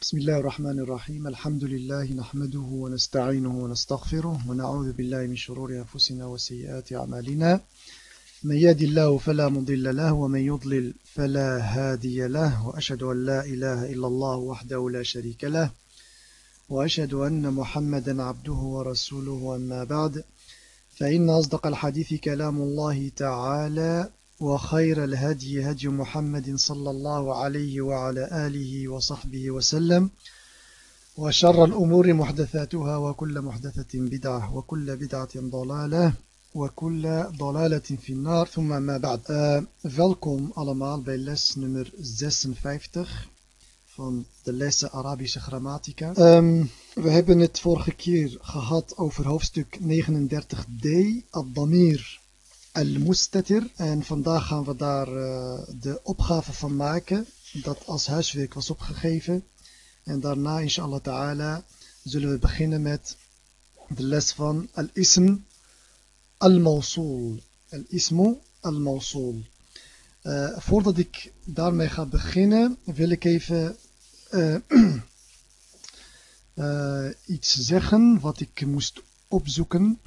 بسم الله الرحمن الرحيم الحمد لله نحمده ونستعينه ونستغفره ونعوذ بالله من شرور أنفسنا وسيئات أعمالنا من يهد الله فلا مضل له ومن يضلل فلا هادي له وأشهد أن لا إله إلا الله وحده لا شريك له وأشهد أن محمدا عبده ورسوله أما بعد فإن أصدق الحديث كلام الله تعالى وخير الهدي هدي محمد صلى الله عليه وعلى آله وصحبه وسلم وشر الأمور محدثاتها وكل محدثة بدعة وكل بدعة ضلالة وكل ضلالة في النار ثم ما بعد آه، فالكم allemaal bij les nummer 56 van de lessen Arabische grammatica. Um, we hebben het vorige keer gehad over hoofdstuk 39d, Abdamir. damir al-Mustatir. En vandaag gaan we daar uh, de opgave van maken, dat als huiswerk was opgegeven. En daarna, inshallah ta'ala, zullen we beginnen met de les van al-Ism al-Mawsul. Al-Ismu al-Mawsul. Uh, voordat ik daarmee ga beginnen, wil ik even uh, iets zeggen wat ik moest opzoeken.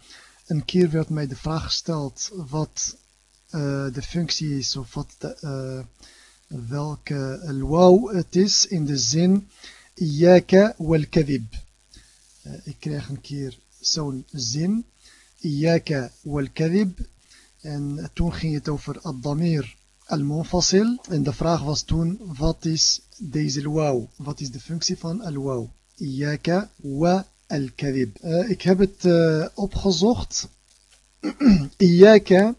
Een keer werd mij de vraag gesteld wat uh, de functie is of wat de, uh, welke al het is in de zin Iyaka wal kadhib. Uh, ik kreeg een keer zo'n zin Iyaka wal kadhib en toen ging het over ad-damir al-munfasil en de vraag was toen wat is deze wauw? Wat is de functie van al-wauw? Iyaka wa Uh, ik heb het uh, opgezocht. Iyaka,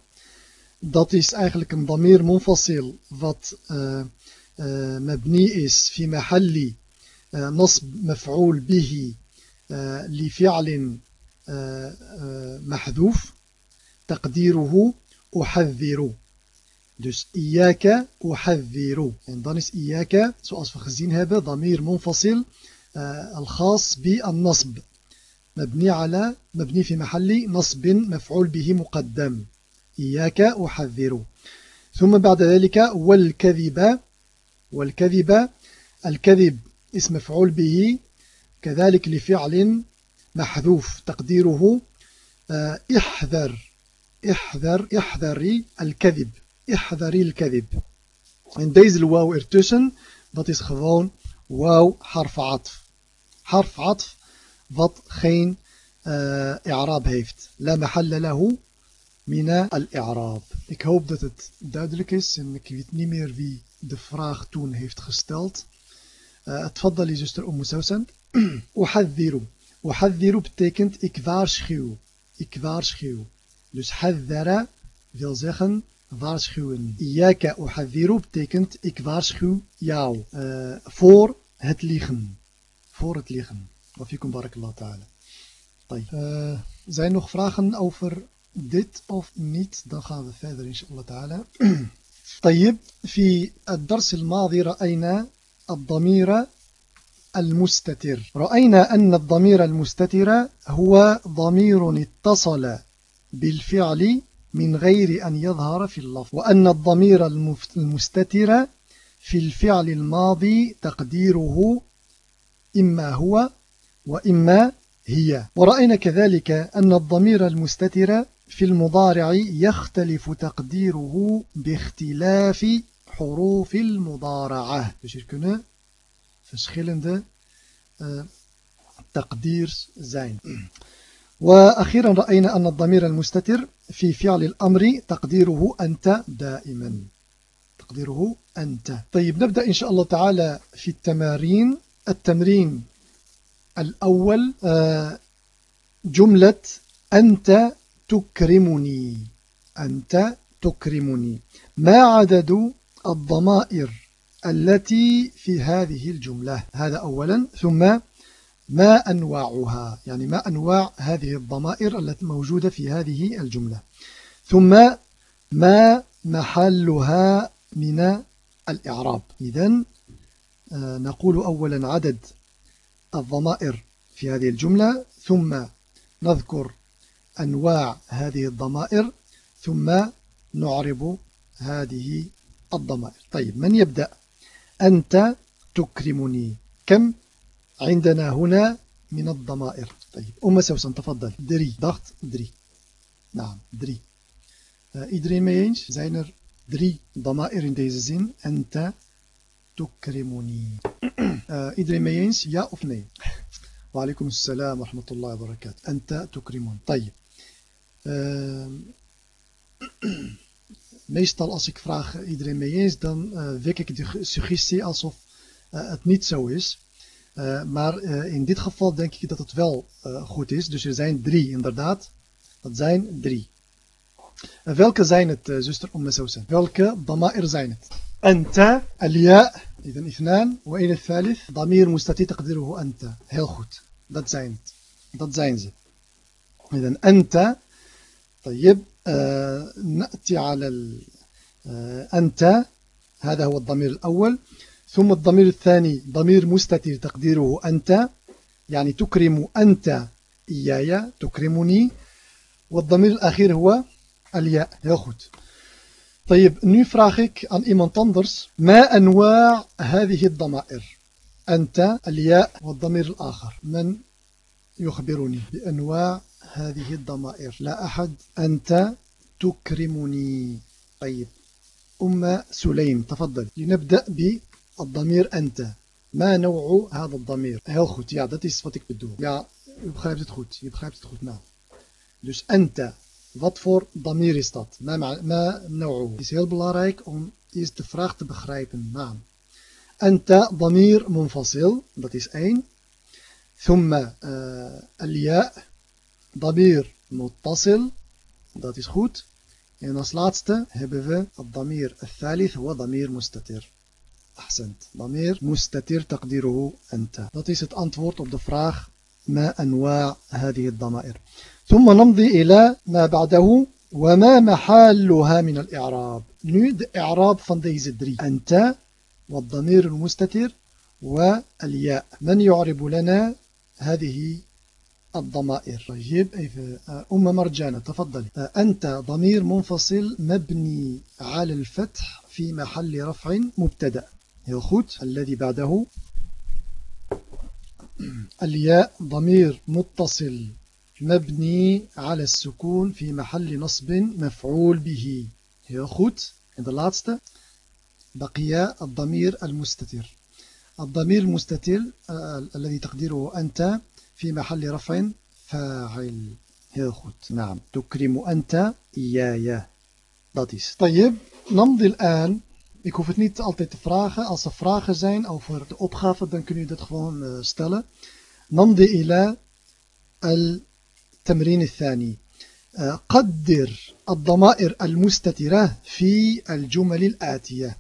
dat is eigenlijk een damir munfasil wat uh, uh, mabni is uh, bihi uh, li fi'lin uh, uh, mahdoof taqdiruhu uhadhiru. Dus iyaka uhadhiru. En dan is iyaka, zoals we gezien hebben, damir munfasil الخاص بالنصب. مبني على مبني في محل نصب مفعول به مقدم. إياك أحذر. ثم بعد ذلك والكذب. والكذب الكذب اسم مفعول به. كذلك لفعل محذوف تقديره. احذر. احذر احذري الكذب. احذري الكذب. En deze wauw ertussen dat is gewoon atf حرف عطف wat geen uh, i'raab heeft. La mahalla lahu mina al-i'raab. Ik hoop dat het duidelijk is en ik weet niet meer wie de vraag toen heeft gesteld. Uh, تفضلي zuster Umm Sausan. Uhadhiru. Uhadhiru betekent ik waarschuw. Ik waarschuw. Dus hadhara wil zeggen waarschuwen. Iyaka uhadhiru betekent ik waarschuw jou uh, voor het liegen. voor het liggen. Wafikum barakallah ta'ala. Uh, zijn nog vragen over dit of niet? Dan gaan we verder inshallah ta'ala. طيب في الدرس الماضي رأينا الضمير المستتر رأينا أن الضمير المستتر هو ضمير اتصل بالفعل من غير أن يظهر في اللفظ وأن الضمير المستتر في الفعل الماضي تقديره إما هو وإما هي. ورأينا كذلك أن الضمير المستتر في المضارع يختلف تقديره باختلاف حروف المضارعة. dus hier kunnen verschillende uh, وأخيرا رأينا أن الضمير المستتر في فعل الأمر تقديره أنت دائما. تقديره أنت. طيب نبدأ إن شاء الله تعالى في التمارين. التمرين الأول جملة أنت تكرمني. أنت تكرمني. ما عدد الضمائر التي في هذه الجملة؟ هذا أولا. ثم ما أنواعها؟ يعني ما أنواع هذه الضمائر التي موجودة في هذه الجملة؟ ثم ما محلها من الإعراب. إذن نقول أولا عدد الضمائر في هذه الجملة ثم نذكر أنواع هذه الضمائر ثم نعرب هذه الضمائر. طيب من يبدأ؟ أنت تكرمني. كم؟ عندنا هنا من الضمائر. طيب أم سوسن تفضل. دري. ضغط دري. نعم دري. mee eens? Zijn er drie dama'ir in deze zin. Ente tukrimuni. uh, iedereen mee eens? Ja of nee? Wa alaikum assalam wa rahmatullahi wa barakatuh. Ente tukrimun. Tayyip. Eh, meestal als ik vraag eh, iedereen mee eens, dan uh, wek ik de suggestie alsof het niet zo is. Maar in dit geval denk ik dat het wel goed is. Dus er zijn drie, inderdaad. Dat zijn drie. En welke zijn het, uh, zuster Umm Sousan? Welke ضمائر zijn het? أنت. الياء إذا إثنان وإلى الثالث ضمير مستتي تقديره أنت. Heel goed. Dat zijn het. Dat zijn ze. أنت طيب آه نأتي على آه أنت. هذا هو الضمير الأول. ثم الضمير الثاني ضمير مستتر تقديره أنت. يعني تكرم أنت إياي تكرمني. والضمير الأخير هو الياء. Heel goed. طيب nu vraag ik aan iemand anders ما أنواع هذه الضمائر؟ أنت الياء والضمير الآخر. من يخبرني بأنواع هذه الضمائر؟ لا أحد. أنت تكرمني. طيب. أم سليم تفضل. لنبدأ بالضمير أنت. ما نوع هذا الضمير؟ Heel goed. Ja dat is wat ik bedoel. Ja u begrijpt het goed. Je begrijpt het goed. Nou. Dus أنت. Wat voor damir is dat? Ma nau'u. Het is heel belangrijk om eerst de vraag te begrijpen. Naam. Anta damir munfasil. Dat is één. Thumma al-ya. Damir muttasil. Dat is goed. En als laatste hebben we het damir al-thalith wa damir mustatir. أحسنت ضمير مستتر تقديره أنت dat is het antwoord op de vraag ما أنواع هذه الضمائر ثم نمضي إلى ما بعده. وما محلها من الإعراب. De إعراب van drie أنت والضمير المستتر والياء. من يعرب لنا هذه الضمائر؟ طيب أم مرجانة تفضلي. أنت ضمير منفصل مبني على الفتح في محل رفع مبتدأ. heel الذي بعده. الياء ضمير متصل مبني على السكون في محل نصب مفعول به. En de laatste بقي الضمير المستتر. الضمير المستتر الذي تقديره أنت في محل رفع فاعل. Goed نعم. تكرم أنت إياي. Dat is. طيب نمضي الآن Ik hoef het niet altijd te vragen. Als er vragen zijn over de opgave, dan kun je dat gewoon uh, stellen. نمضي إلى التمرين الثاني. آه، قدر الضمائر المستترة في الجمل الآتية.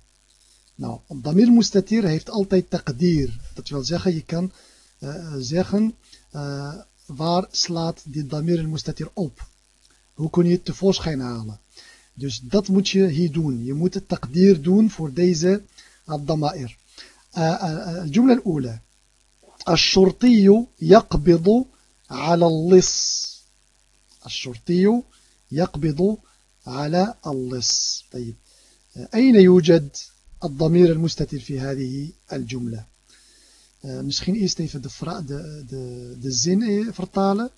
نعم الضمير المستتر هيفت التايد تقدير تتفعل زيخن آه، يكن آه، زيخن وار سلات دي الضمير المستتر أوب هو كون يتفوش خين عالا دوش دات موتش هي دون يموت التقدير دون فور ديزة الضمائر. الجملة الأولى. الشرطي يقبض على اللص. الشرطي يقبض على اللص. طيب. أين يوجد الضمير المستتر في هذه الجملة؟ de, de, de zin vertalen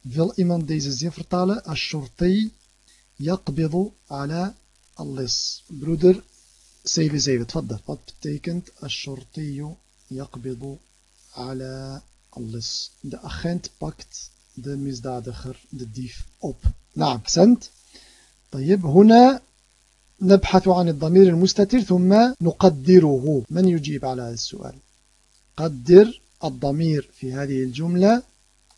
wil iemand deze zin vertalen الشرطي يقبض على اللص. broeder 77 تفضل. Wat betekent الشرطي يقبض على اللص de agent pakt de misdadiger de dief op. نعم أحسنت طيب هنا نبحث عن الضمير المستتر ثم نقدره. من يجيب على هذا السؤال؟ قدر الضمير في هذه الجملة.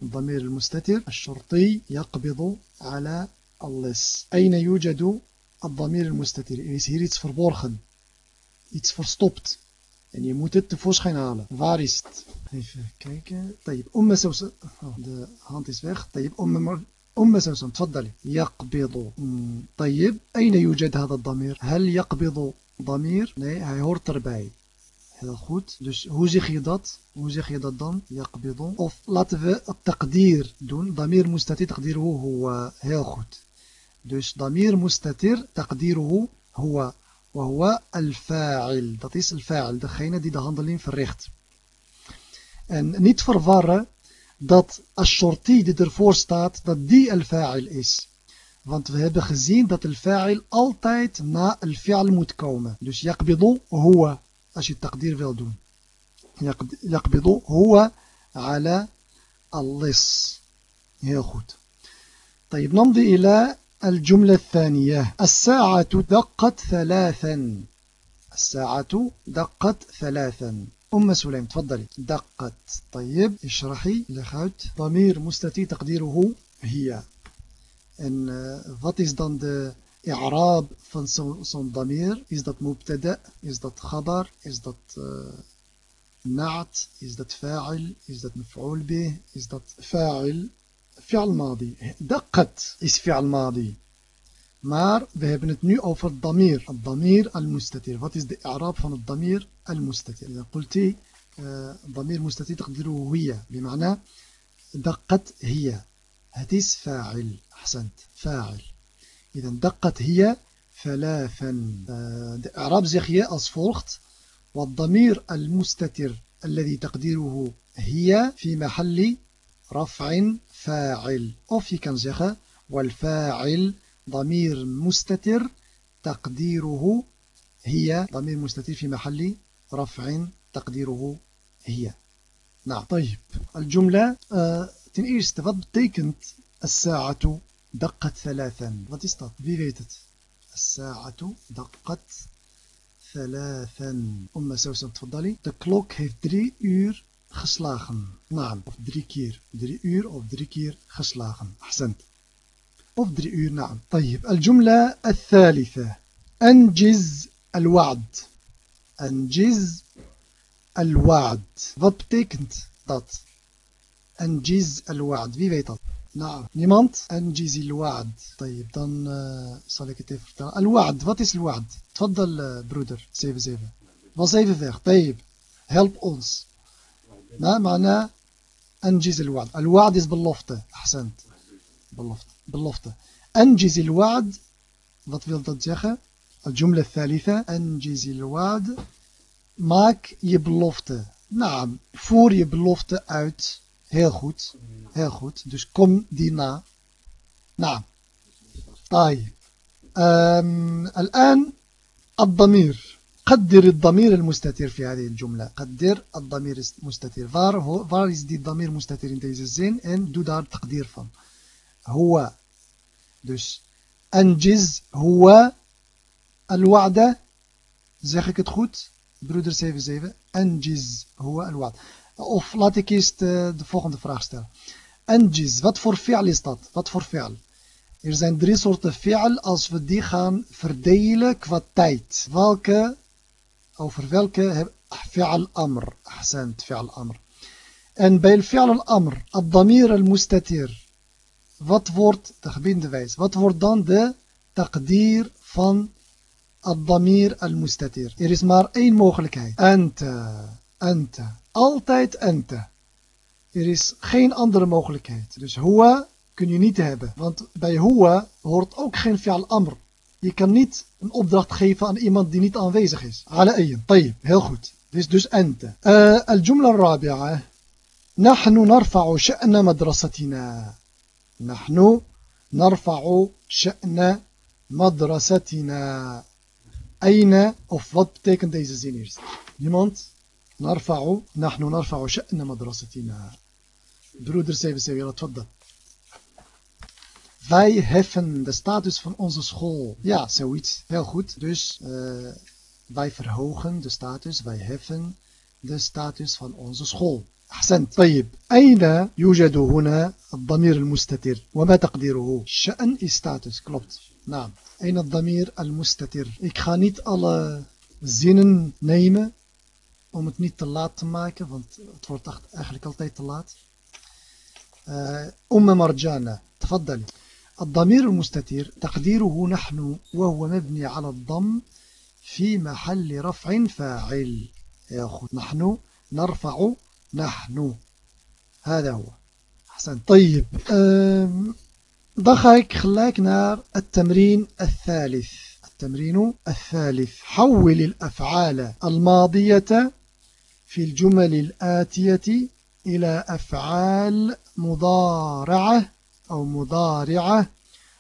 الضمير المستتر الشرطي يقبض على اللص أين يوجد الضمير المستتر؟ Is hier iets verborgen iets verstopt en je moet het tevoorschijn halen waar is het even kijken طيب أم سوسن de hand is weg طيب أم أم سوسن تفضلي يقبض طيب أين يوجد هذا الضمير هل يقبض ضمير nee hij hoort erbij Heel goed. Dus hoe zeg je dat? Hoe zeg je dat dan? Yaqbidu. Of laten we het taqdir doen. Damir mustatir taqdiruhu huwa. Heel goed. Dus damir mustatir taqdiruhu huwa. وهو الفاعل dat is الفاعل degene die de handeling verricht En niet verwarren dat Ashorti die ervoor staat, dat die al-fa'il is. Want we hebben gezien dat al-fa'il altijd na al-fi'al moet komen. Dus yaqbidu huwa, als je taqdir wil doen. يقبض هو على اللص heel goed طيب نمضي إلى الجملة الثانية الساعة دقت ثلاثا. الساعة دقت ثلاثا. أم سليم تفضلي. دقت. طيب اشرحي لخوت ضمير مستتي تقديره هي. en wat is dan إعراب van zo'n ضمير؟ is dat مبتدأ؟ is dat خبر؟ is dat uh, نعت؟ is dat فاعل؟ is dat مفعول به؟ is dat فاعل؟ فعل ماضي دقت ماضي maar we hebben het nu over ضمير. الضمير المستتر is de إعراب van het ضمير المستتر إذا قلت ضمير مستتر تقدره هي بمعنى دقت هي is فاعل أحسنت فاعل إذا دقت هي ثلاثا zeg je als volgt. والضمير المستتر الذي تقديره هي في محل رفع فاعل أو في كان زيخة والفاعل ضمير مستتر تقديره هي ضمير مستتر في محل رفع تقديره هي. نعم طيب. الجملة ten eerste wat الساعة دقت ثلاثا. Wat is الساعة دقت ثلاثا. أم سوسن تفضلي. De klok heeft drie uur geslagen نعم of drie keer drie uur of drie keer geslagen أحسنت of drie uur نعم طيب الجملة الثالثة أنجز الوعد أنجز الوعد wat betekent dat أنجز الوعد wie weet dat نعم niemand أنجز الوعد طيب dan uh, zal ik het even vertellen الوعد wat is الوعد تفضل broeder 77 was even weg طيب help ons ما معنى أنجز الوعد؟ الوعد is باللفتة أحسنت. باللفتة باللفتة أنجز الوعد what will that zeggen الجملة الثالثة أنجز الوعد maak je belofte نعم فور je belofte uit heel goed heel goed dus kom نعم. طيب. الآن الضمير. قدر الضمير المستتر في هذه الجملة قدر الضمير المستتر waar, waar is die ضمير مستتر in deze zin en doe daar taqdir van هو dus أنجز هو الوعد zeg ik het goed broeder 77 أنجز هو الوعد of laat ik eerst de volgende vraag stellen أنجز wat voor fi'al is dat wat voor fi'al Er zijn drie soorten fi'al als we die gaan verdelen qua tijd. Welke, over welke fi'al amr. Ahsant, fi'al amr. En bij fi'al al-amr, ad-damir al-mustatir. Wat wordt, de gebinde wijs, wat wordt dan de taqdir van ad-damir al-mustatir? Er is maar één mogelijkheid. Anta, anta. Altijd anta. Er is geen andere mogelijkheid. Dus huwa kun je niet hebben. Want bij huwa hoort ook geen fi'al amr. Je kan niet een opdracht geven aan iemand die niet aanwezig is. Ala ayyan. طيب. Heel goed. Dit is dus ente. الجملة الرابعة نحن نرفع شأن مدرستنا نحن نرفع شأن مدرستنا أين of wat betekent deze zin eerst? Niemand? نرفع نحن نرفع شأن مدرستنا broeder 77 تفضل Wij heffen de status van onze school. Ja, zoiets. Heel goed. Dus uh, wij verhogen de status, wij heffen de status van onze school. أحسنت طيب أين يوجد هنا الضمير المستتر وما تقديره شأن status klopt نعم أين الضمير المستتر ik ga niet alle zinnen nemen om het niet te laat te maken want het wordt eigenlijk altijd te laat أم مرجانة تفضلي الضمير المستتر تقديره نحن وهو مبني على الضم في محل رفع فاعل. يا أخو نحن نرفع نحن. هذا هو. أحسن طيب ضخك خلاك نار. التمرين الثالث. التمرين الثالث. حول الأفعال الماضية في الجمل الآتية إلى أفعال مضارعة. أو مضارعة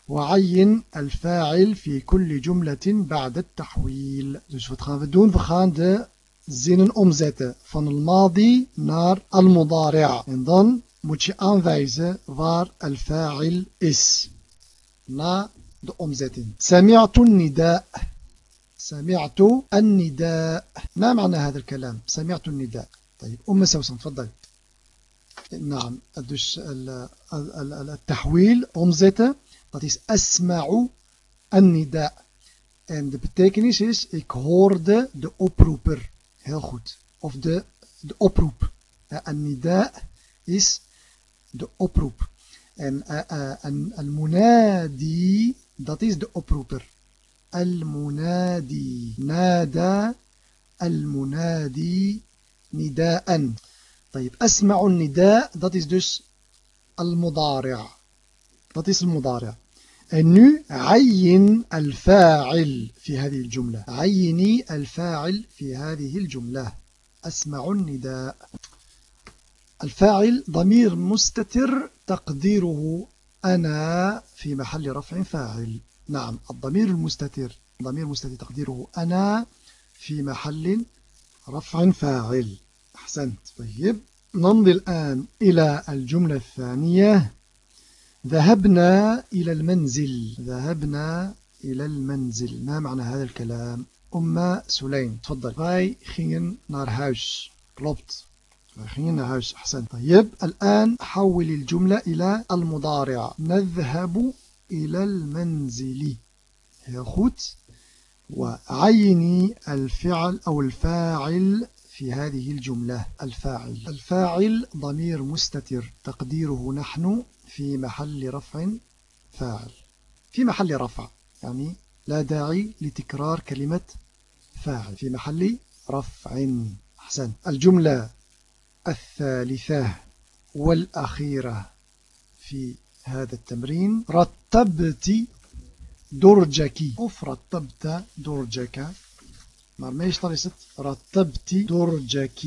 وعين الفاعل في كل جملة بعد التحويل Dus wat gaan we doen? We gaan de zinnen omzetten van het madi naar al-mudari'a. En dan moet je aanwijzen waar al-fa'il is. Na de omzetting. سمعت النداء سمعت النداء ما معنى هذا الكلام سمعت النداء طيب أم سوسن تفضل naam, dus tahwil, omzetten, dat is asma'u Annida. En de betekenis is, ik hoorde de oproeper. Heel goed. Of de, de oproep. Eh, an-nida is de oproep. Eh, eh, en al-munadi, dat is de oproeper. Al-munadi, nada, al-munadi, nida'an. طيب أسمع النداء dat is dus المضارع. Dat is المضارع. nu عين الفاعل في هذه الجملة. عيني الفاعل في هذه الجملة. أسمع النداء. الفاعل ضمير مستتر تقديره أنا في محل رفع فاعل. نعم الضمير المستتر ضمير مستتر تقديره أنا في محل رفع فاعل. أحسنت. طيب نمضي الآن إلى الجملة الثانية. ذهبنا إلى المنزل. ذهبنا إلى المنزل. ما معنى هذا الكلام؟ أم سليم تفضل. Wij gingen naar huis. Klopt. Wij gingen naar huis. أحسن طيب الآن حول الجملة إلى المضارع. نذهب إلى المنزل. heel goed وعيني الفعل أو الفاعل في هذه الجملة. الفاعل. الفاعل ضمير مستتر. تقديره نحن في محل رفع فاعل. في محل رفع يعني لا داعي لتكرار كلمة فاعل. في محل رفع. أحسن. الجملة الثالثة والأخيرة في هذا التمرين. رتبت درجك. أف رتبت درجك. Maar meestal is het رتبت درجك.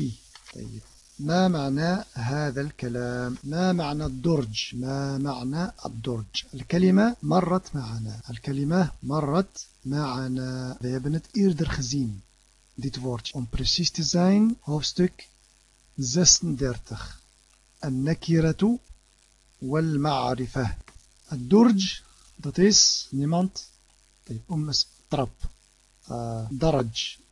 طيب. ما معنى هذا الكلام؟ ما معنى الدرج؟ ما معنى الدرج؟ الكلمة مرت معنا. الكلمة مرت معنا. We hebben het eerder gezien dit woordje om precies te zijn hoofdstuk 36 النكرة والمعرفة الدرج dat is niemand. طيب أم trap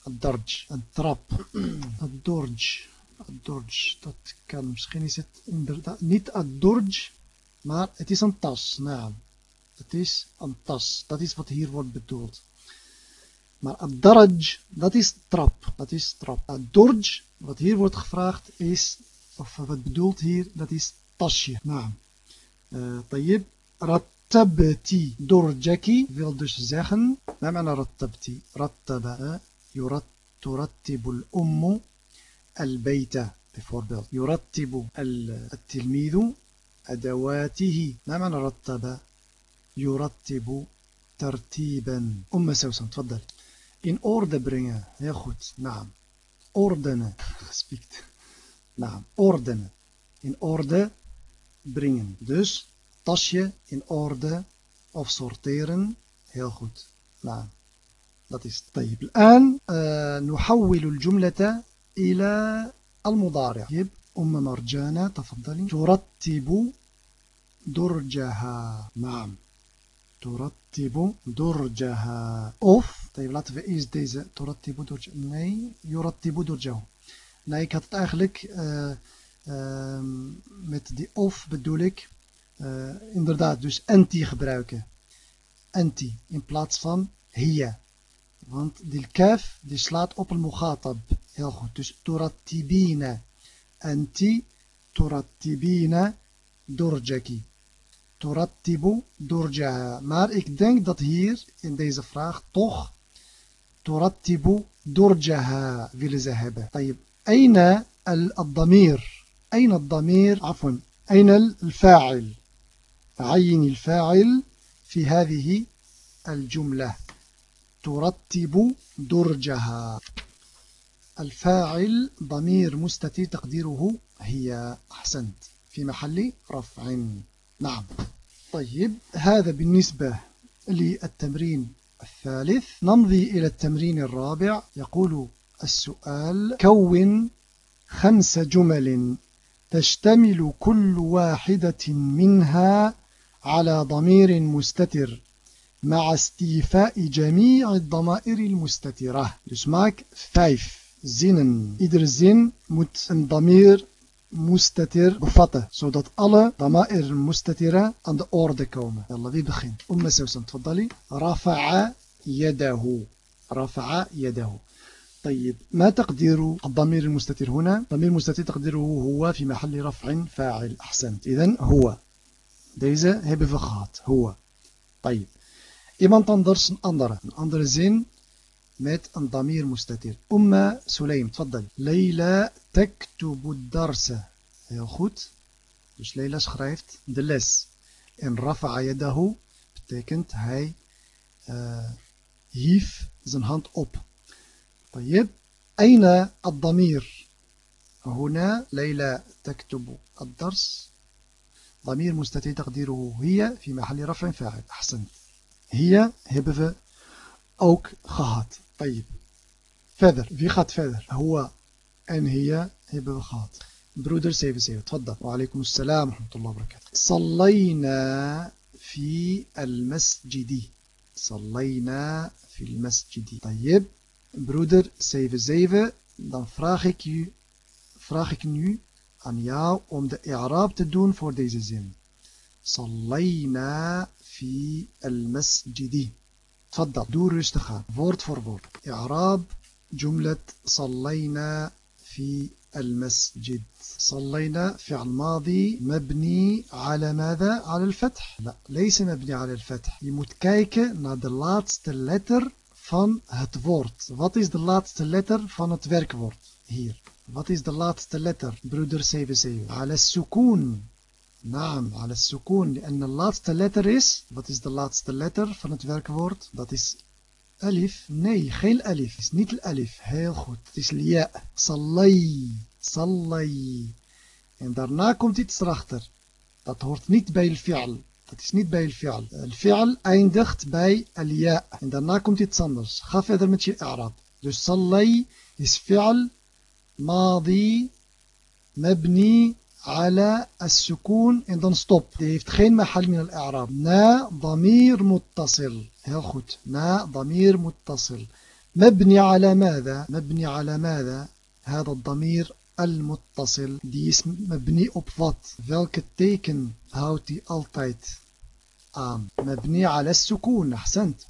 Dorj, een trap. Een dorj. Dat kan. Misschien is het inderdaad niet een maar het is een tas. Nou, het is een tas. Dat is wat hier wordt bedoeld. Maar een dat is trap. Dat is trap. Een wat hier wordt gevraagd, is, of wat bedoelt hier, dat is tasje. Nou, uh, eh, tayyib, rattabti dorjaki wil dus zeggen, We hebben naar rattabti, rattaba, يرتب الأم البيت. يرتب التلميذ أدواته. ما معنى رتب؟ يرتب ترتيبا. أم سوسن تفضل. In order أورد يا خود نعم. أوردنا. سبيكت نعم. أوردنا. إن أورد برينة دوش in order of أو سورتيرن ياخد نعم. dat طيب. الآن uh, نحول الجملة إلى المضارع. طيب أم مرجانة تفضلي. ترتب درجها. نعم. ترتب درجها. أوف. طيب لاتف إيز ديزا ترتب درجها. ني يرتب درجه. ناي كاتت أخلك آه، مت دي أوف بدولك. Uh, inderdaad, dus anti gebruiken. Anti in plaats van hier. Want die kaf die slaat op een mugatab Heel goed. Dus turattibina. Anti turattibina durjaki. Turattibu durjaha. Maar ik denk dat hier in deze vraag toch turattibu durjaha willen ze hebben. طيب. أين الضمير أين الضمير عفوا أين الفاعل عين الفاعل في هذه الجملة ترتب درجها. الفاعل ضمير مستتر تقديره هي أحسنت. في محل رفع. نعم. طيب هذا بالنسبة للتمرين الثالث. نمضي إلى التمرين الرابع. يقول السؤال كون خمس جمل تشتمل كل واحدة منها على ضمير مستتر. مع استيفاء جميع الضمائر المستترة. دوس فايف. زينن. إدر زين مت ان ضمير مستتر بفتة سودات ألا ضمائر مستترة عن دا أورد كوما يلا دي بخين. أم سوسن تفضلي. رفع يده. رفع يده. طيب ما تقدير الضمير المستتر هنا؟ ضمير المستتر تقديره هو في محل رفع فاعل أحسنت. إذن هو. ديزا هبفخات هو. طيب. Iemand anders een andere. Een andere zin met een damir mustatir. Umma Sulaim, tfaddal. Leila taktubu darsa. Heel goed. Dus Leila schrijft de les. En rafa'a yadahu betekent hij uh, hief zijn hand op. طيب أين الضمير هنا ليلى تكتب الدرس ضمير مستتر تقديره هي في محل رفع فاعل أحسنت هي hebben we ook gehad طيب verder wie gaat verder هو en هي hebben we gehad برودر 77 تفضل وعليكم السلام ورحمة الله وبركاته صلينا في المسجد صلينا في المسجد طيب broeder 77 dan vraag ik u vraag ik nu aan jou om de i'raab te doen voor deze zin. صلينا في المسجد. تفضل. doe rustig woord voor woord. إعراب جملة صلينا في المسجد. صلينا فعل ماضي مبني على ماذا؟ على الفتح. لا ليس مبني على الفتح. je moet kijken naar de laatste letter van het woord wat is de laatste letter van het werkwoord here. What is the last برودر brother 77 على السكون. Naam, ala sukoon. En de laatste letter is, wat is de laatste letter van het werkwoord? Dat is alif. Nee, geen alif. Het is niet alif. Heel goed. Het is lia. Sallai. Sallai. En daarna komt iets erachter. Dat hoort niet bij al-fi'al. Dat is niet bij al-fi'al. Al-fi'al eindigt bij al-ja. En daarna komt iets anders. Ga verder met je Arab. Dus sallai is fi'al ماضي مبني على السكون en dan stop. Die heeft محل من الإعراب. نا ضمير متصل. heel goed. نا ضمير متصل. مبني على ماذا؟ مبني على ماذا؟ هذا الضمير المتصل. Die is مبني op wat? Welke teken houdt die altijd? مبني على السكون. أحسنت.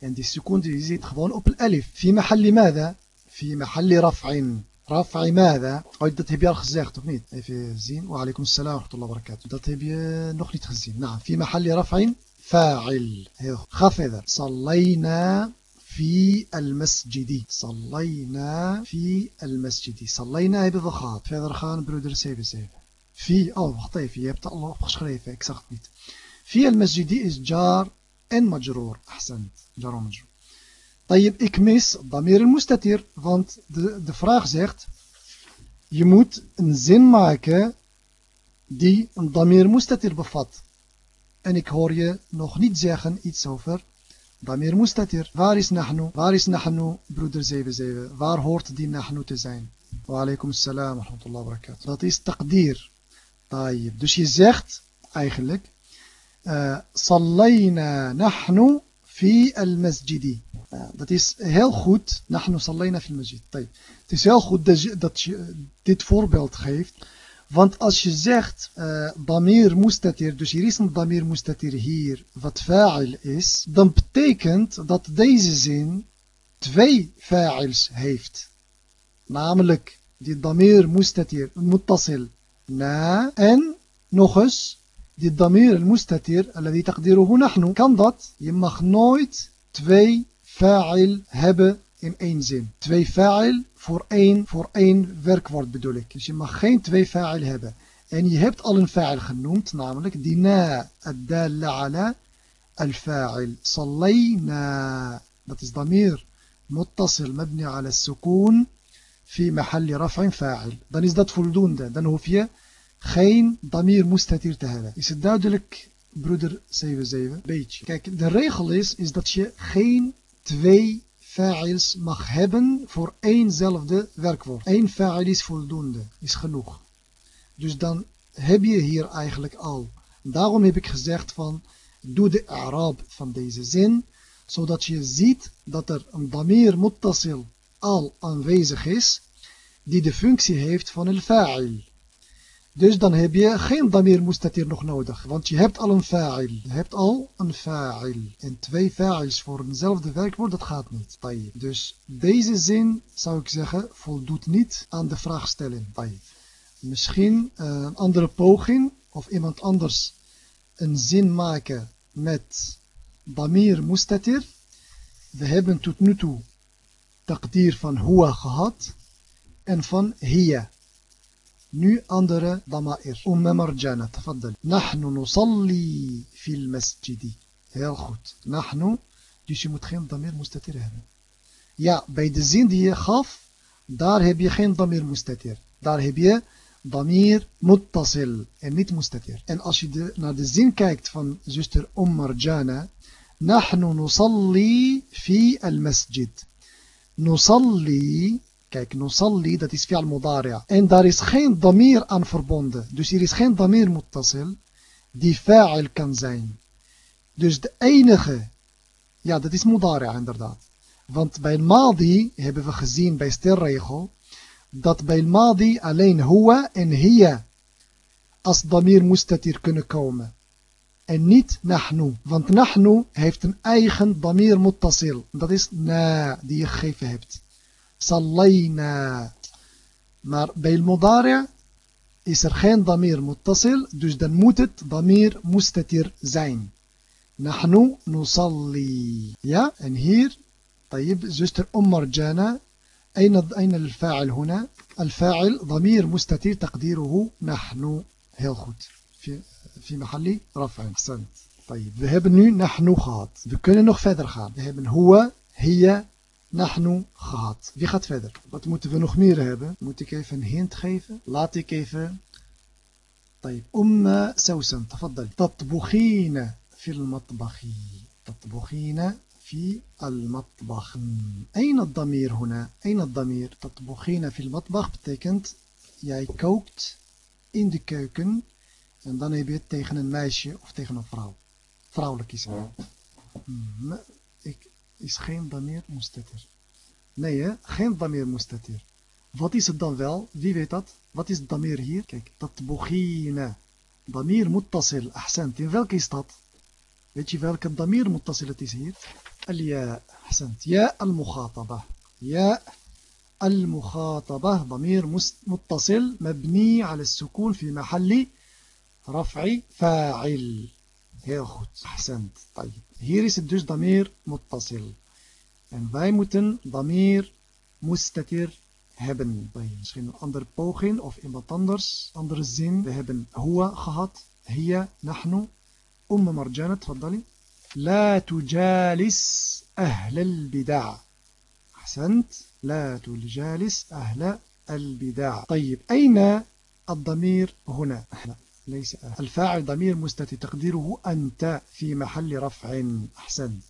En die سكون die zit gewoon الألف. في محل ماذا؟ في محل رفع رفع ماذا oh, dat heb je al gezegd of niet even zien wa alaikum salam wa rahmatullahi wa barakatuh dat heb je nog niet gezien nou في محل رفع فاعل heel ga verder صلينا في المسجد صلينا في المسجد صلينا hebben we gehad verder gaan broeder 77 في oh wacht even je hebt het al opgeschreven ik zag het niet في المسجد is jar en majroor أحسنت jar en majroor طيب ik mis damir al-mustatir, want de, de vraag zegt, je moet een zin maken die een damir mustatir bevat. En ik hoor je nog niet zeggen iets over damir mustatir. Waar is nahnu? Waar is nahnu, broeder 77? Waar hoort die nahnu te zijn? Wa alaikum salam wa barakatuh. Dat is taqdir. Dus je zegt eigenlijk, eh, sallayna nahnu fi al-masjidi. Eh, dat is heel goed. Nahnu sallayna fil masjid. Het is heel goed dat je, dit voorbeeld geeft. Want als je zegt, eh, uh, het mustatir, dus hier is een damir mustatir hier, wat fa'il is, dan betekent dat deze zin twee fa'ils heeft. Namelijk, die damir mustatir, muttasil, na, en nog eens, die damir mustatir, alladhi taqdiruhu nahnu. Kan dat? Je mag nooit twee fa'il hebben in één zin. Twee fa'il voor één, voor één werkwoord bedoel ik. Dus je mag geen twee fa'il hebben. En je hebt al een fa'il genoemd, namelijk die na ad-dalla ala al-fa'il. Sallayna, dat is damir متصل مبني على السكون في محل رفع فاعل dan is dat voldoende dan hoef je geen damir mustatir te hebben is het duidelijk broeder 77 beetje kijk de regel is is dat je geen twee fa'ils mag hebben voor éénzelfde werkwoord. Één fa'il is voldoende is genoeg. Dus dan heb je hier eigenlijk al. Daarom heb ik gezegd van doe de Arab van deze zin zodat je ziet dat er een damir muttasil al aanwezig is, die de functie heeft van een fa'il. Dus dan heb je geen damir mustatir nog nodig, want je hebt al een fa'il. Je hebt al een fa'il. En twee fa'ils voor eenzelfde werkwoord, dat gaat niet. Dus deze zin, zou ik zeggen, voldoet niet aan de vraagstelling. Misschien eh, een andere poging, of iemand anders een zin maken met damir mustatir. We hebben tot nu toe takdir van huwa gehad en van hiya. Nu andere damair. Umme marjana, tafaddal. Nahnu nusalli fil masjidi. Heel goed. Nahnu, dus je moet geen damir mustatir hebben. Ja, bij de zin die je gaf, daar heb je geen damir mustatir. Daar heb je damir muttasil en niet mustatir. En als je de, naar de zin kijkt van zuster Umm Marjana, nahnu nusalli fi al-masjid. Nusalli, kijk, nusalli, dat is fi'al mudari'a. En daar is geen damir aan verbonden. Dus hier is geen damir muttasil die fa'il kan zijn. Dus de enige, ja, dat is mudari'a inderdaad. Want bij madi hebben we gezien bij stelregel dat bij madi alleen huwa en hiya als damir mustatir kunnen komen. En niet nahnu. Want nahnu heeft een eigen damir muttasil. Dat is na die je gegeven hebt. صلينا بالمضارع bij المضارع. ضمير متصل dus dan moet ضمير مستتر زين. نحن نصلي. يا ان هير طيب زوستر ام مرجانة أين أين الفاعل هنا؟ الفاعل ضمير مستتر تقديره نحن. هيلخوت في في محل رفع إحسنت. طيب we نحن خاط. we kunnen الخاط. verder هو هي نحن gehad wie gaat verder wat moeten we nog meer hebben moet ik even een hint geven laat ik even طيب أم سوسن تفضل تطبخين في المطبخ تطبخين في المطبخ أين الضمير هنا أين الضمير تطبخين في المطبخ betekent jij kookt in de keuken en dan heb je het tegen een meisje of tegen een vrouw vrouwelijk is het hmm, ik, is geen damir mustatir nee hè, geen damir mustatir wat is het dan wel, wie weet dat wat is damir hier, kijk tatbukhina damir muttasil, ahsant in welke is dat weet je welke damir muttasil het is hier الياء حسنت ياء المخاطبة ياء المخاطبة ضمير متصل مبني على السكون في محل رفع فاعل heel goed أحسنت طيب hier is het dus ضمير متصل en wij moeten ضمير مستتر hebben طيب misschien een andere poging of iemand anders andere zin we hebben huwa gehad hiya nahnu أم مرجانة تفضلي لا تجالس أهل البدع أحسنت لا تجالس أهل البدع طيب أين الضمير هنا ليس أهل. الفاعل ضمير مستتر تقديره أنت في محل رفع أحسنت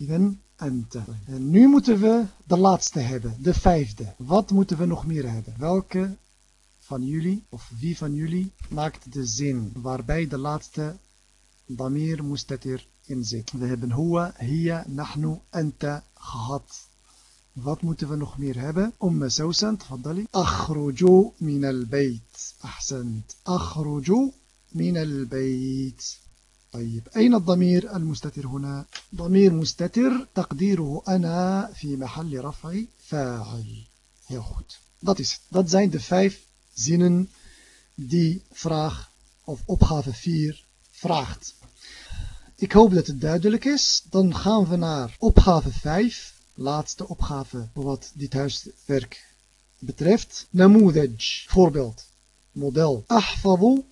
إذا أنت nu moeten we de laatste hebben, de vijfde. Wat moeten we nog meer hebben? Welke van jullie, of wie van jullie, maakt de zin waarbij de laatste damir mustatir in zit. We hebben huwa, hiya, nahnu, anta gehad. Wat moeten we nog meer hebben? Umm Sousan, tfaddali. Akhruju min al-bayt. Ahsant. Akhruju min al-bayt. طيب أين الضمير المستتر هنا ضمير مستتر تقديره أنا في محل رفع فاعل heel goed dat is het dat zijn de vijf zinnen die vraag of opgave 4 vraagt Ik hoop dat het duidelijk is. Dan gaan we naar opgave 5. Laatste opgave wat dit huiswerk betreft. Namoedaj. Voorbeeld. Model. Ahfadu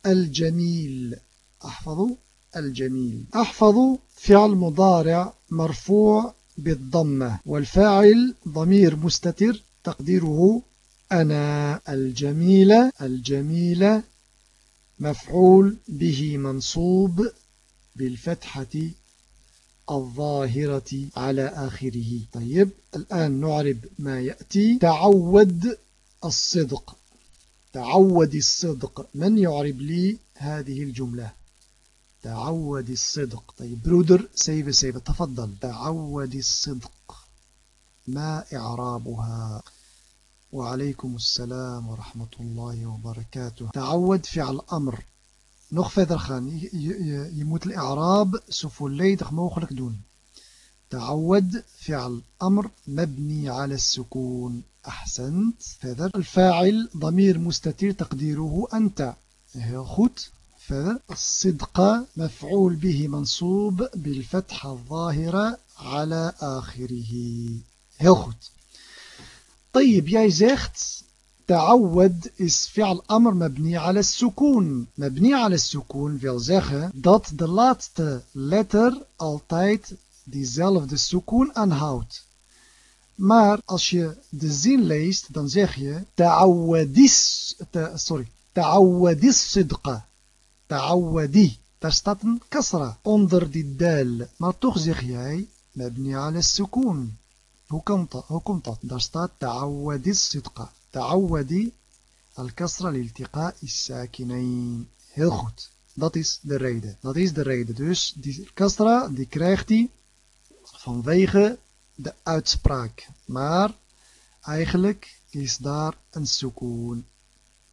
al-jamil. Ahfadu al-jamil. أحفظ فعل مضارع مرفوع بالضمة والفاعل ضمير مستتر تقديره أنا الجميلة الجميلة مفعول به منصوب بالفتحة الظاهرة على آخره. طيب الآن نعرب ما يأتي. تعود الصدق. تعود الصدق. من يعرب لي هذه الجملة؟ تعود الصدق. طيب برودر سيف سيف تفضل. تعود الصدق. ما إعرابها؟ وعليكم السلام ورحمة الله وبركاته. تعود فعل أمر. Nog verder gaan. Je, je, je moet الإعراب zo volledig mogelijk doen. تعود فعل أمر مبني على السكون. أحسنت verder الفاعل ضمير مستتر تقديره أنت. heel goed verder الصدق مفعول به منصوب بالفتحة الظاهرة على آخره. heel goed طيب jij zegt تعود is fi'al amr mabni ala sukoon. Mabni ala sukoon wil zeggen dat de laatste letter altijd diezelfde sukoon aanhoudt. Maar als je de zin leest, dan zeg je ta'awadis, sorry, ta'awadis sidqa. Ta'awadi. Daar staat een kasra onder die dal. Maar toch zeg jij mabni ala sukoon. Hoe komt dat? Hoe komt dat? Daar staat ta'awadis sidqa. تعودي الكسرة لالتقاء الساكنين heel goed dat is de reden dat is de reden dus die kasra die krijgt hij vanwege de uitspraak maar eigenlijk is daar een sukoon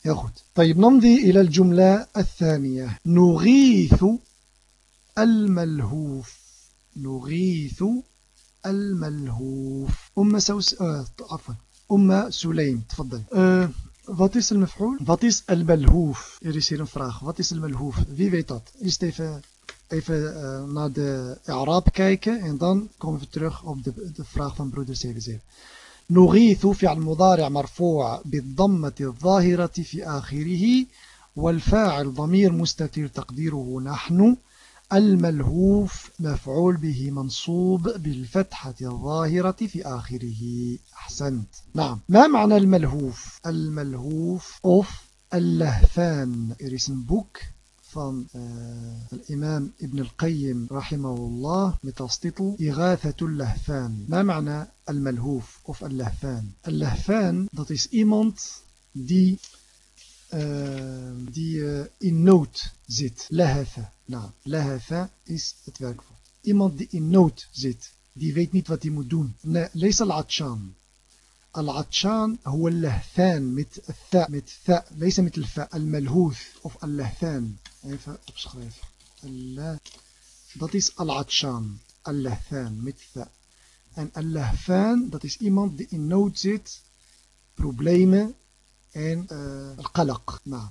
heel goed طيب نمضي إلى الجملة الثانية نغيث الملهوف نغيث الملهوف أم سوس آه عفوا Umma Sulaim, tfaddal. Uh, wat is al-maf'ul? Wat is al-malhoef? Er is hier een vraag. Wat is al-malhoef? Wie weet dat? Eerst even, even uh, naar de Arab kijken en dan komen we terug op de, de vraag van broeder 77. نغيث فعل مضارع مرفوع بالضمة الظاهرة في آخره والفاعل ضمير مستتر تقديره نحن الملهوف مفعول به منصوب بالفتحة الظاهرة في آخره. أحسنت. نعم. ما معنى الملهوف؟ الملهوف of اللهفان. er boek van uh, الإمام ابن القيم رحمه الله titel إغاثة اللهفان. ما معنى الملهوف of اللهفان؟ اللهفان iemand die uh, die uh, in nood zit lehefa Nou, lahafa is het werkwoord. Iemand die in nood zit, die weet niet wat hij moet doen. Nee, lees al-atshan. Al-atshan huwa al-lahfan met tha, met tha. Lees met al-fa, al-malhooth of al-lahfan. Even opschrijven. Dat is al-atshan. Al-lahfan met tha. En al-lahfan, dat is iemand die in nood zit, problemen en uh, al-qalaq. Nou.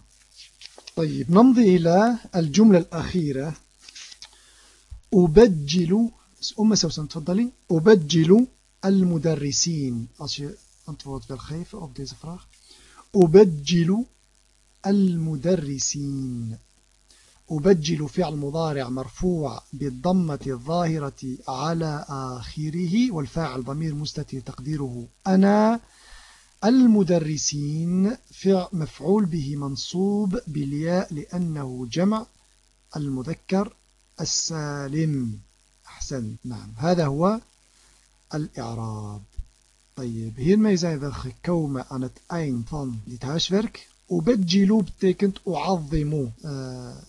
طيب نمضي إلى الجملة الأخيرة. أبجل أم سوسن تفضلي. أبجل المدرسين. als je antwoord wil geven op deze vraag أبجل المدرسين. أبجل فعل مضارع مرفوع بالضمة الظاهرة على آخره والفاعل ضمير مستتر تقديره. أنا المدرسين مفعول به منصوب بالياء لأنه جمع المذكر السالم. أحسن. نعم. هذا هو الإعراب. طيب. هنا يزايد الخكومة عن التأين فان لتهاشفرك. أبجلو بتكنت أعظمو أه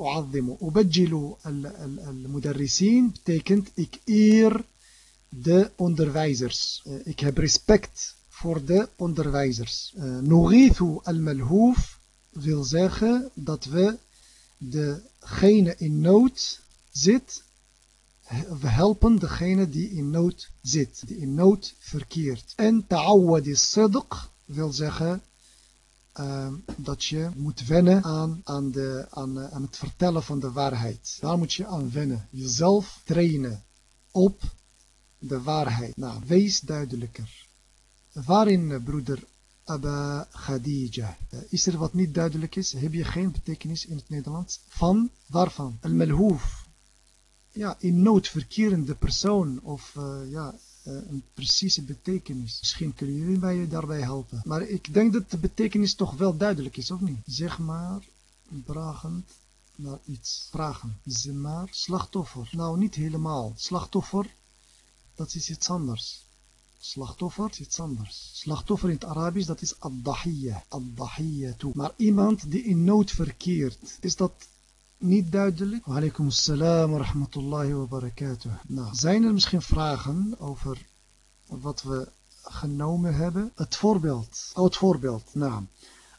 أعظمو أبجلو المدرسين بتكنت إكئير دي onderwijzers. Ik آه، heb respect. Voor de onderwijzers. Uh, Nurithu al-malhoef wil zeggen dat we degene in nood zit, we helpen degene die in nood zit, die in nood verkeert. En ta'awwadi sidq wil zeggen uh, dat je moet wennen aan, aan, de, aan, aan het vertellen van de waarheid. Daar moet je aan wennen. Jezelf trainen op de waarheid. Nou, wees duidelijker. Waarin, broeder Abba Khadija, is er wat niet duidelijk is? Heb je geen betekenis in het Nederlands? Van, waarvan? Al-Malhoef ja, in nood verkerende persoon of uh, ja, een precieze betekenis. Misschien kunnen jullie mij daarbij helpen. Maar ik denk dat de betekenis toch wel duidelijk is, of niet? Zeg maar, bragend naar iets. Vragen. Zeg maar, slachtoffer. Nou, niet helemaal. Slachtoffer, dat is iets anders. Slachtoffer iets anders. Slachtoffer in het Arabisch, dat is ad-dahiyya. Maar iemand die in nood verkeert, is dat niet duidelijk? Wa alaikum assalam wa rahmatullahi wa barakatuh. Nou, zijn er misschien vragen over wat we genomen hebben? Het voorbeeld. Oh, het voorbeeld. Nou.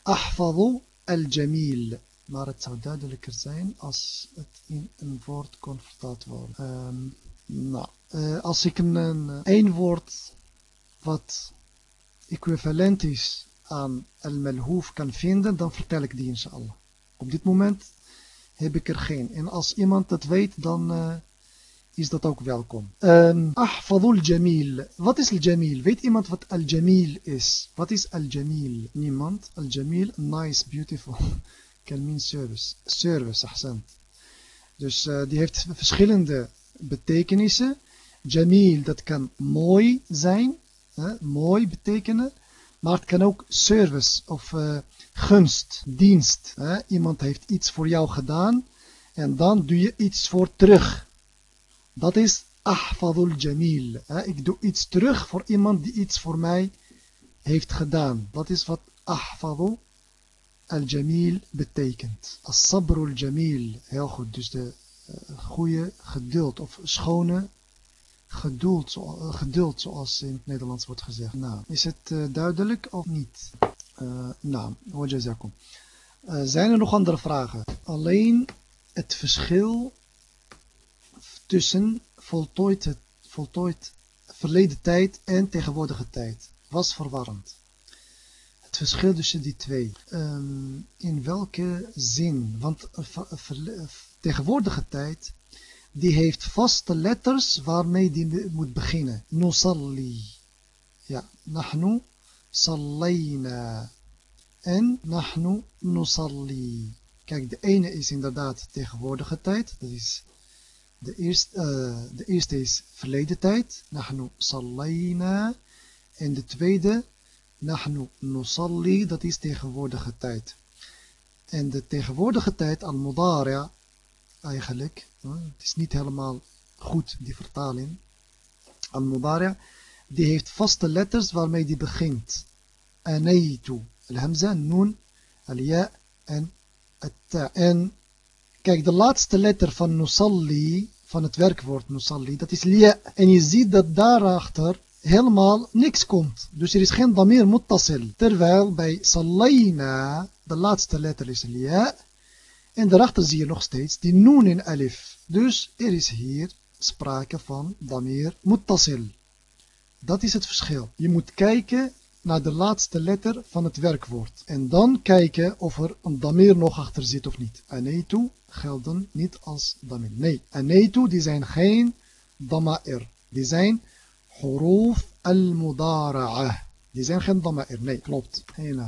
Ahfadu al-jamil. Maar het zou duidelijker zijn als het in een woord kon vertaald worden. Um, nou, uh, als ik een, een, een woord wat equivalent is aan al-malhouf kan vinden, dan vertel ik die inshallah. Op dit moment heb ik er geen. En als iemand dat weet, dan uh, is dat ook welkom. Um, Ahfadul Jamil. Wat is al-Jamil? Weet iemand wat al-Jamil is? Wat is al-Jamil? Niemand. Al-Jamil, nice, beautiful. Can mean service. Service, ahsant. Dus uh, die heeft verschillende betekenissen. Jamil, dat kan mooi zijn. Mooi betekenen. Maar het kan ook service of uh, gunst, dienst. Hè? Iemand heeft iets voor jou gedaan en dan doe je iets voor terug. Dat is ahfadul jamil. Ik doe iets terug voor iemand die iets voor mij heeft gedaan. Dat is wat ahfadul al-jamil betekent. As-sabrul jamil. Heel goed. Dus de uh, goede geduld of schone geduld, zo, geduld zoals in het Nederlands wordt gezegd. Nou, is het uh, duidelijk of niet? Uh, nou, wajazakum. Uh, zijn er nog andere vragen? Alleen het verschil tussen voltooid, voltooid verleden tijd en tegenwoordige tijd was verwarrend. Het verschil tussen die twee. Um, in welke zin? Want tegenwoordige tijd die heeft vaste letters waarmee die moet beginnen. Nusalli. Ja, nahnu sallayna. En nahnu nusalli. Kijk, de ene is inderdaad tegenwoordige tijd. Dat is de eerste, uh, de eerste is verleden tijd. Nahnu sallayna. En de tweede, nahnu nusalli. Dat is tegenwoordige tijd. En de tegenwoordige tijd, al-mudari' eigenlijk. Het is niet helemaal goed, die vertaling. Al-Mudari' die heeft vaste letters waarmee die begint. Anaytu. Al-Hamza, Noon, Al-Ya en. En kijk, de laatste letter van Nusalli, van het werkwoord Nusalli, dat is Lia. En je ziet dat daarachter helemaal niks komt. Dus er is geen damir muttasil. Terwijl bij Sallayna, de laatste letter is Lia. En daarachter zie je nog steeds die noon in alif. Dus er is hier sprake van damir muttasil. Dat is het verschil. Je moet kijken naar de laatste letter van het werkwoord. En dan kijken of er een damir nog achter zit of niet. Anetu gelden niet als damir. Nee, anetu die zijn geen dama'ir. Die zijn huruf al-mudara'ah. Die zijn geen dama'ir. Nee, klopt.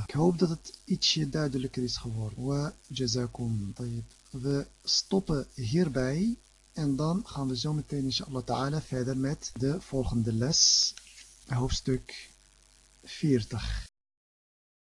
Ik hoop dat het ietsje duidelijker is geworden. Wa jazakum. We stoppen hierbij. En dan gaan we zo meteen inshallah ta'ala verder met de volgende les. Hoofdstuk 40.